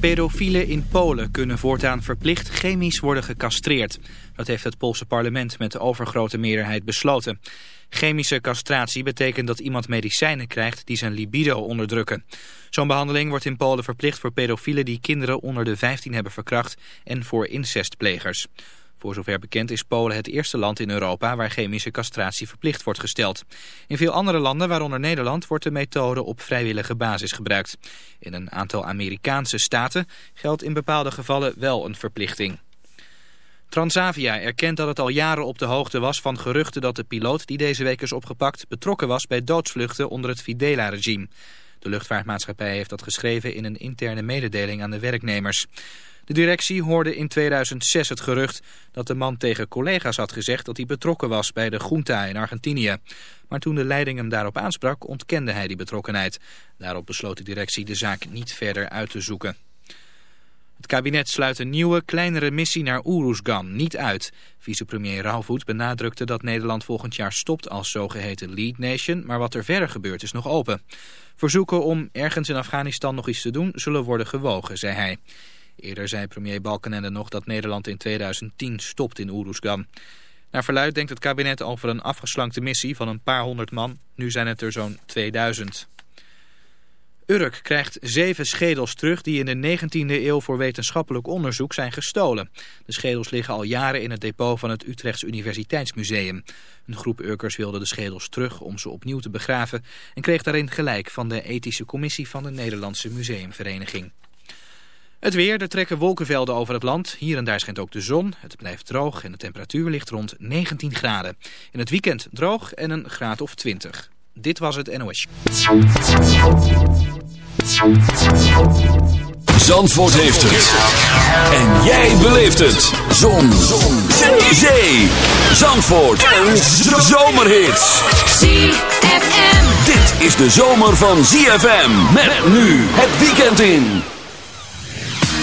Pedofielen in Polen kunnen voortaan verplicht chemisch worden gecastreerd. Dat heeft het Poolse parlement met de overgrote meerderheid besloten. Chemische castratie betekent dat iemand medicijnen krijgt die zijn libido onderdrukken. Zo'n behandeling wordt in Polen verplicht voor pedofielen die kinderen onder de 15 hebben verkracht en voor incestplegers. Voor zover bekend is Polen het eerste land in Europa waar chemische castratie verplicht wordt gesteld. In veel andere landen, waaronder Nederland, wordt de methode op vrijwillige basis gebruikt. In een aantal Amerikaanse staten geldt in bepaalde gevallen wel een verplichting. Transavia erkent dat het al jaren op de hoogte was van geruchten dat de piloot die deze week is opgepakt betrokken was bij doodsvluchten onder het Fidela-regime. De luchtvaartmaatschappij heeft dat geschreven in een interne mededeling aan de werknemers. De directie hoorde in 2006 het gerucht dat de man tegen collega's had gezegd dat hij betrokken was bij de Junta in Argentinië. Maar toen de leiding hem daarop aansprak ontkende hij die betrokkenheid. Daarop besloot de directie de zaak niet verder uit te zoeken. Het kabinet sluit een nieuwe, kleinere missie naar Oeroesgan niet uit. Vicepremier Rauwvoet benadrukte dat Nederland volgend jaar stopt als zogeheten lead nation, maar wat er verder gebeurt is nog open. Verzoeken om ergens in Afghanistan nog iets te doen zullen worden gewogen, zei hij. Eerder zei premier Balkenende nog dat Nederland in 2010 stopt in Oeroesgan. Naar verluid denkt het kabinet over een afgeslankte missie van een paar honderd man. Nu zijn het er zo'n 2000. Urk krijgt zeven schedels terug die in de 19e eeuw voor wetenschappelijk onderzoek zijn gestolen. De schedels liggen al jaren in het depot van het Utrechts Universiteitsmuseum. Een groep Urkers wilde de schedels terug om ze opnieuw te begraven... en kreeg daarin gelijk van de ethische commissie van de Nederlandse Museumvereniging. Het weer, er trekken wolkenvelden over het land. Hier en daar schijnt ook de zon. Het blijft droog en de temperatuur ligt rond 19 graden. In het weekend droog en een graad of 20. Dit was het NOS. Zandvoort heeft het. En jij beleeft het. Zon. zon. Zee. Zandvoort. Een zomerhit. ZFM. Dit is de zomer van ZFM. Met nu het weekend in.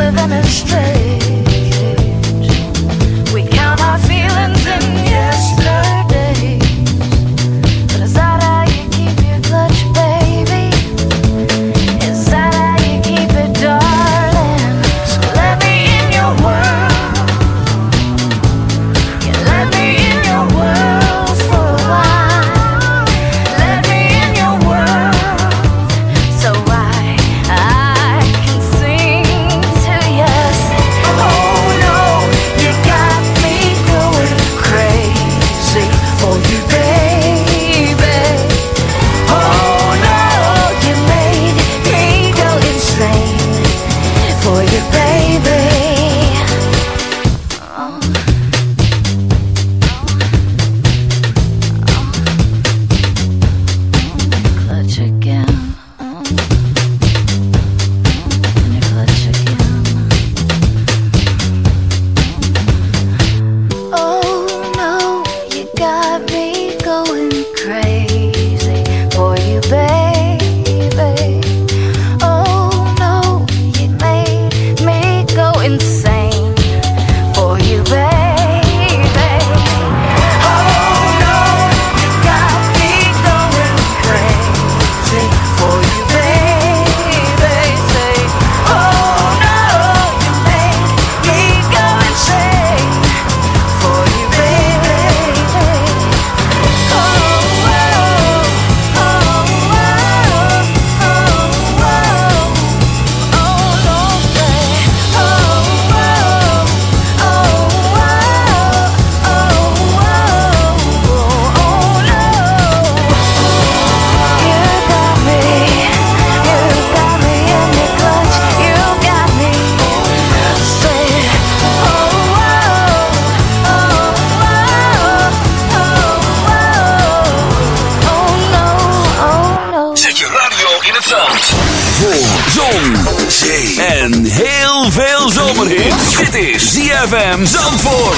living is strange. We count our feelings in the ZFM Zandvoort.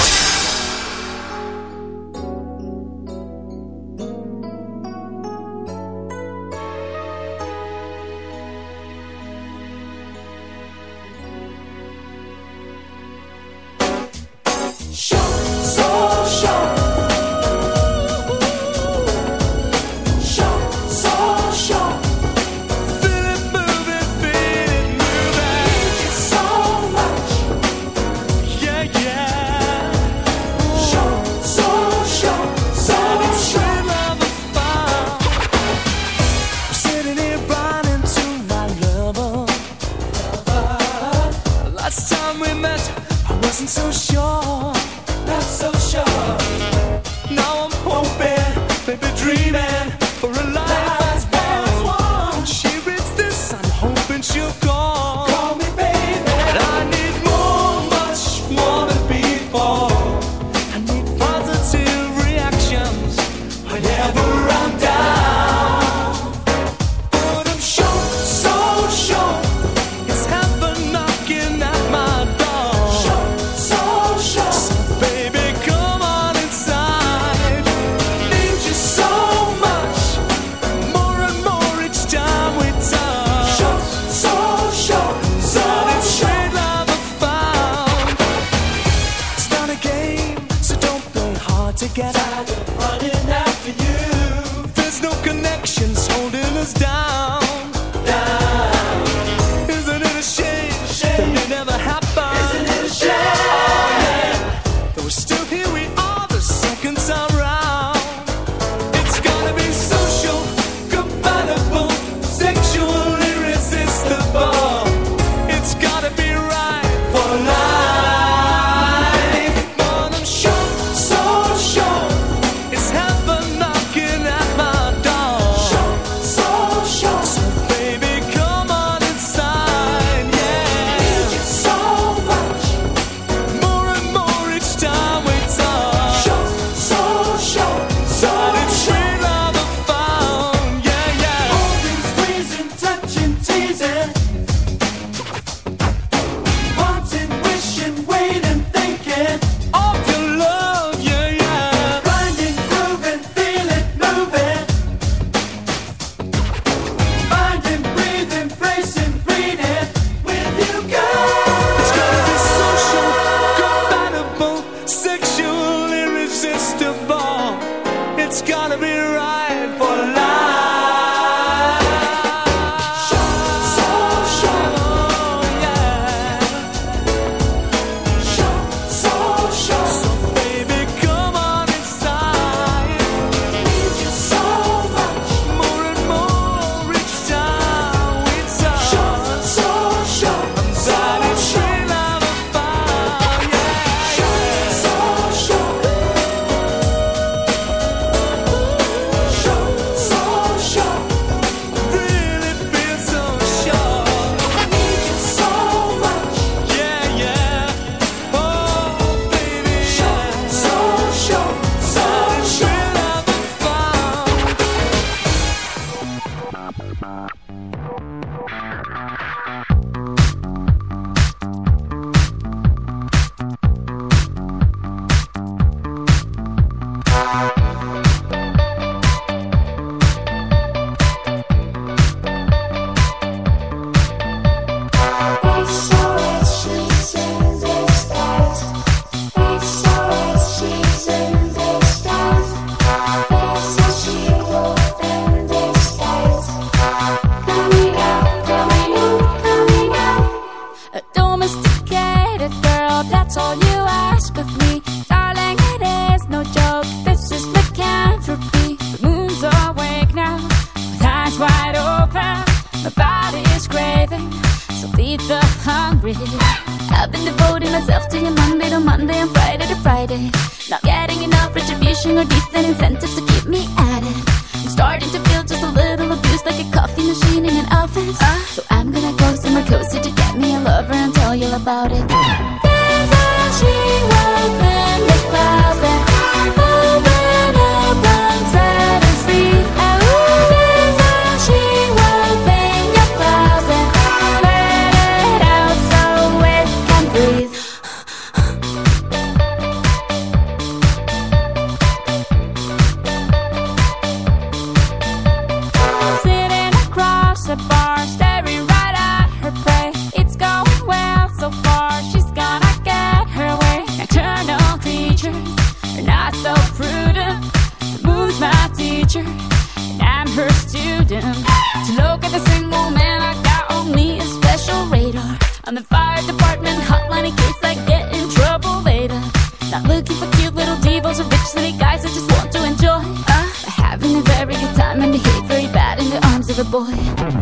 boy.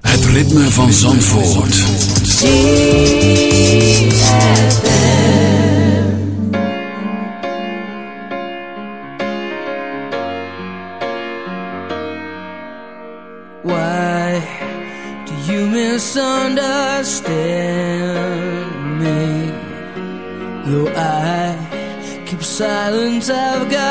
het ritme van Zandvoort. Why do you misunderstand me? Though I keep silence, I've got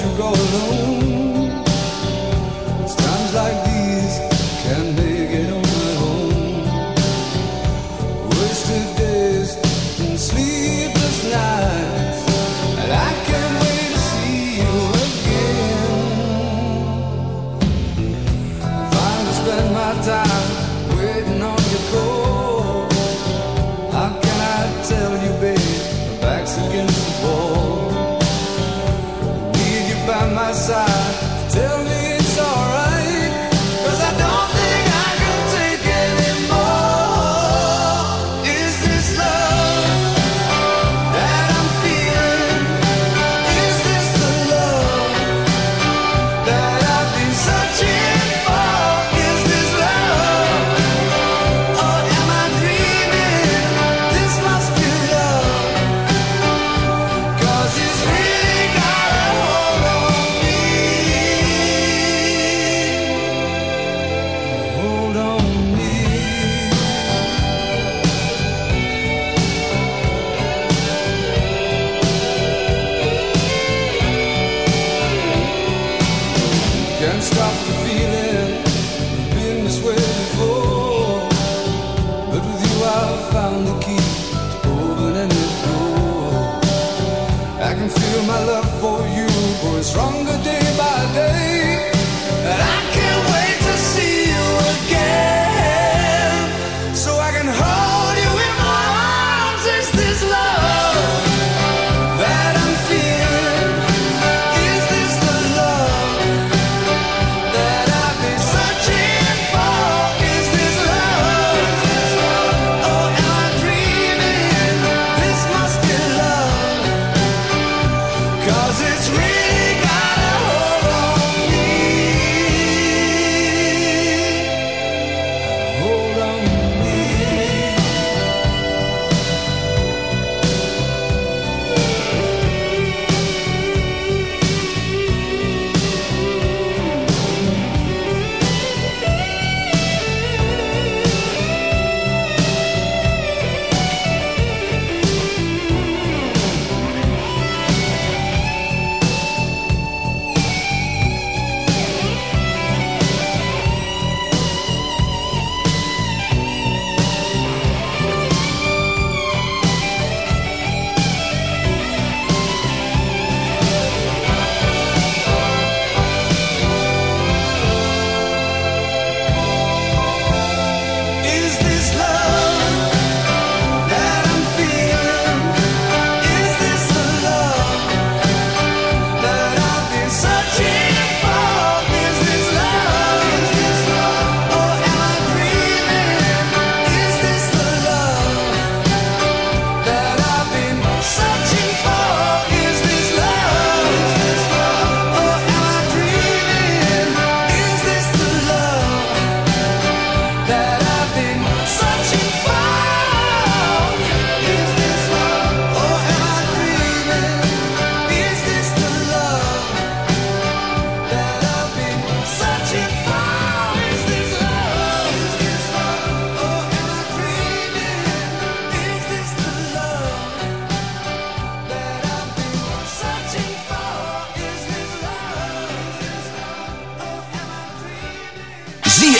you go alone.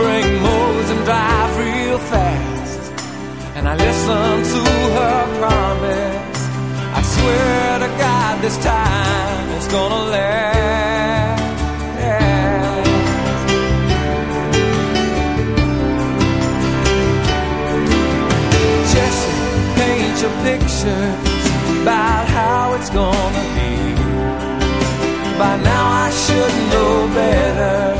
bring Mose and drive real fast. And I listen to her promise. I swear to God, this time it's gonna last. Jesse, paint your pictures about how it's gonna be. By now I should know better.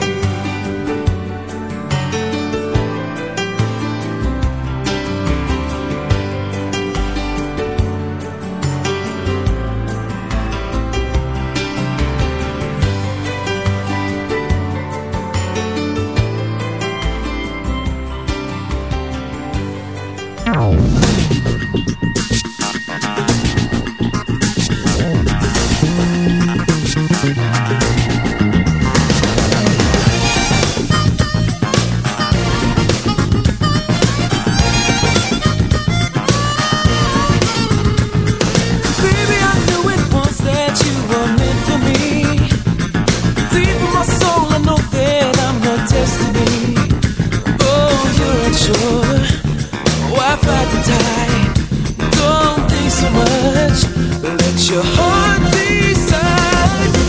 Your heart.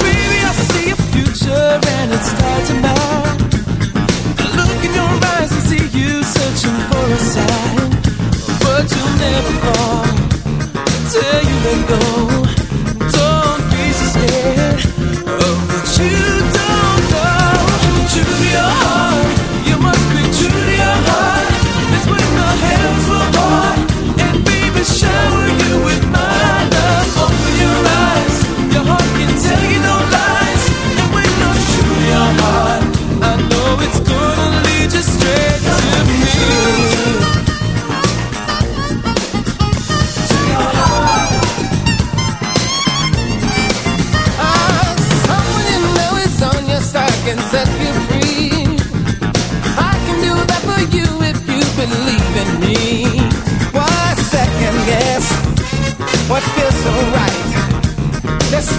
Baby, I see a future and it's tied to mine. I look in your eyes and see you searching for a sign, but you'll never fall till you let go. Don't be so scared of what you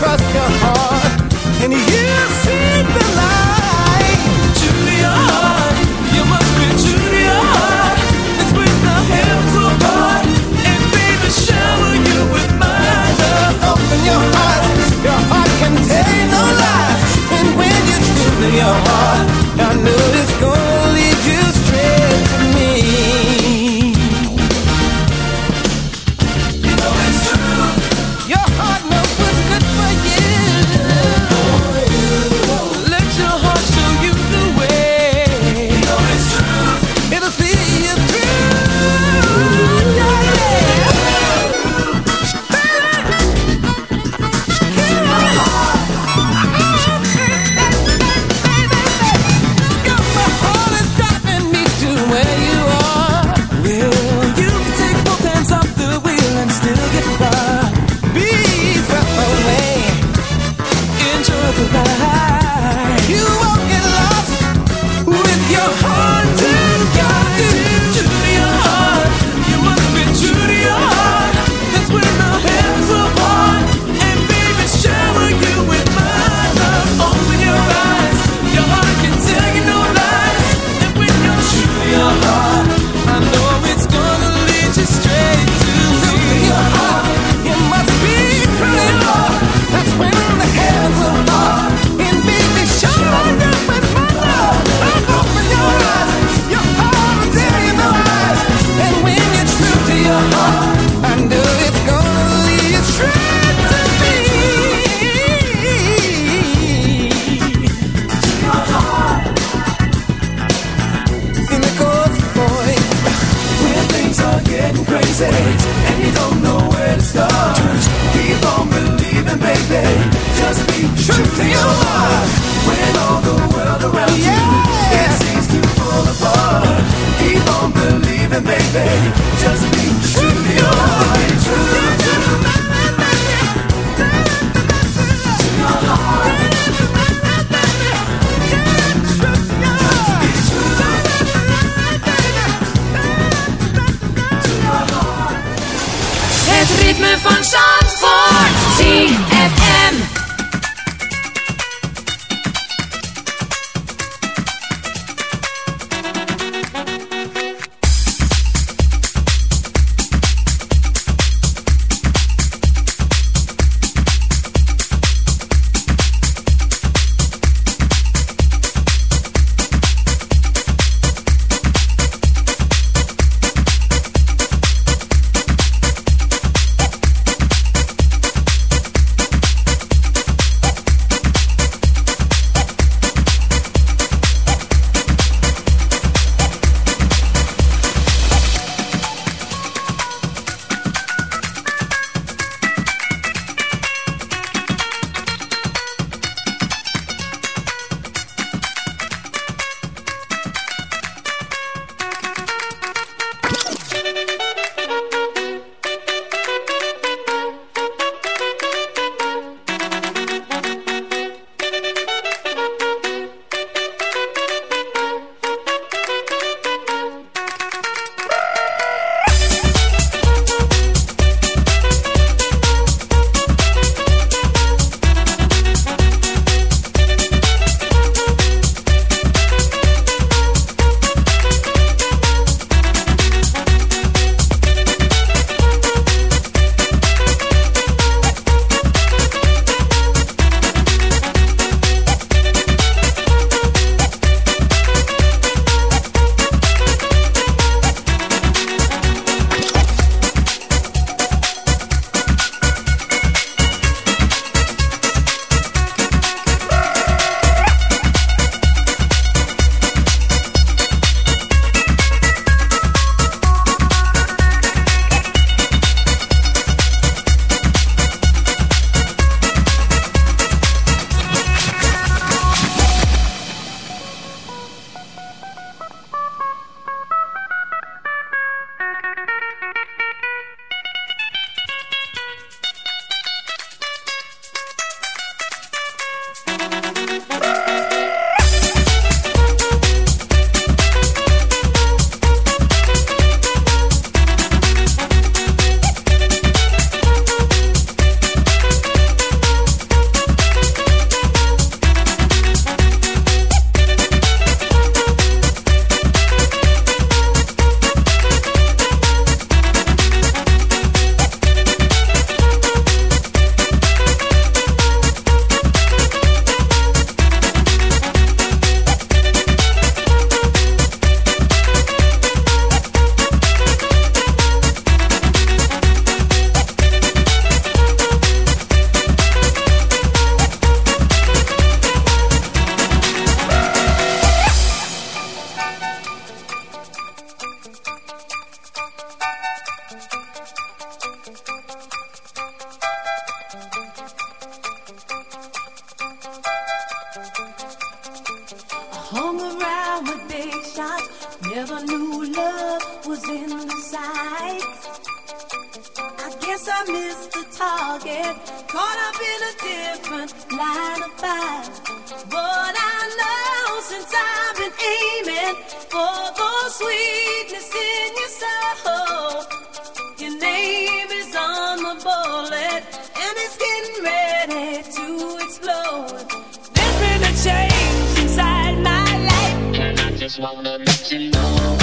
trust your heart and you see the light. You must be the and baby shower you with my love. Open your your heart no lies, and when you your heart. this wanna know.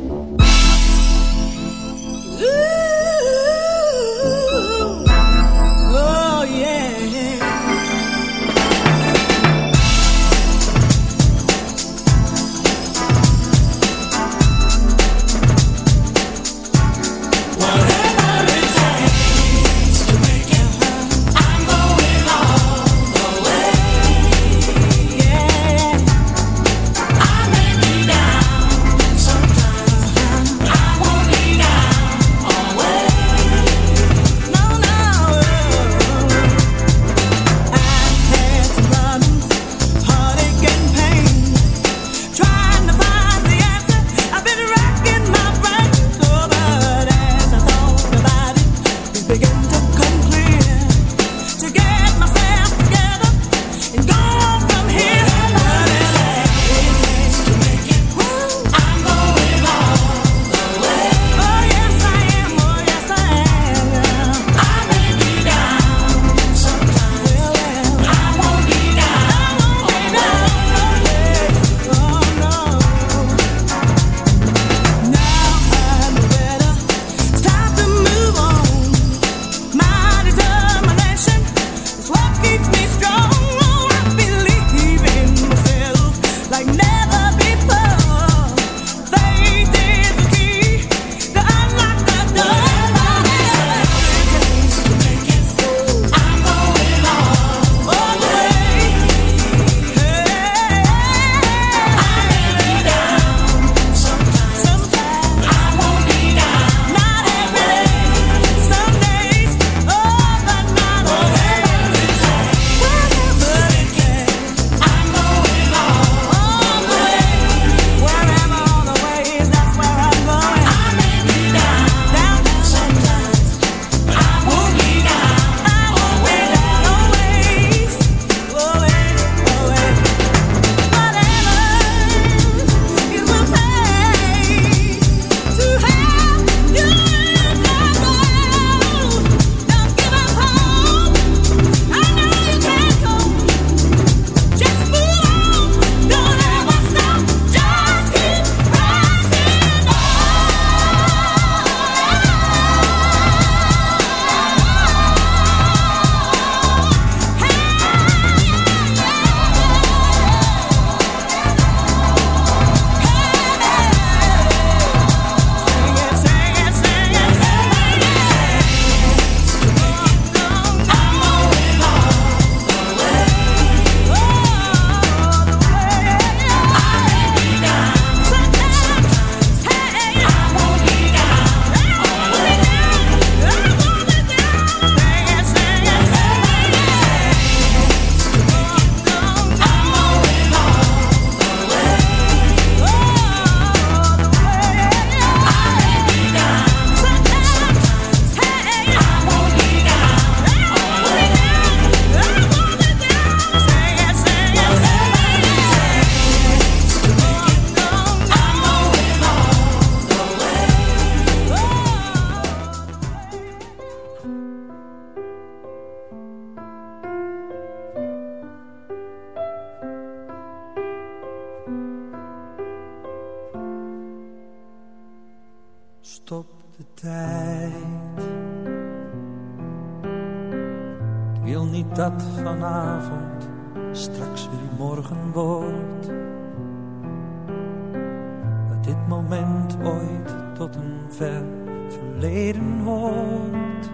Verleden wordt.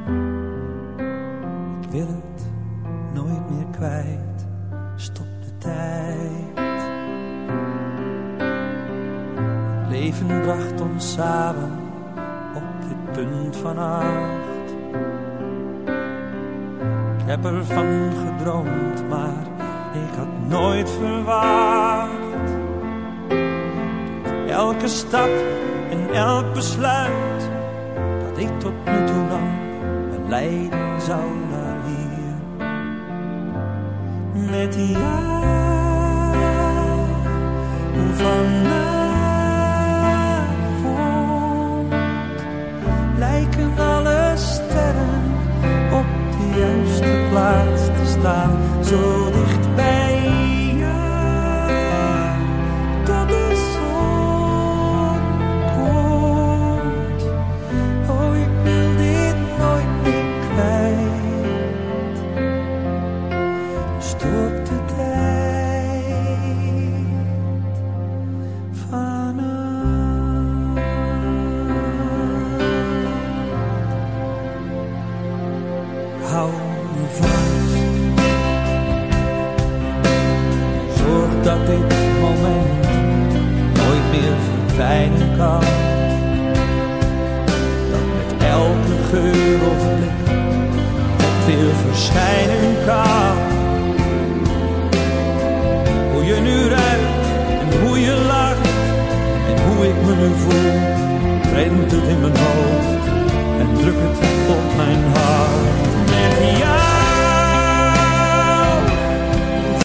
Ik wil het nooit meer kwijt. Stop de tijd. Het leven bracht ons samen op dit punt van acht. Ik heb ervan gedroomd, maar ik had nooit verwacht. Elke stap en elk besluit ik tot nu toe nam me leiden zou naar hier. Met jou vanavond lijken alle sterren op de juiste plaats te staan, zo Rent het in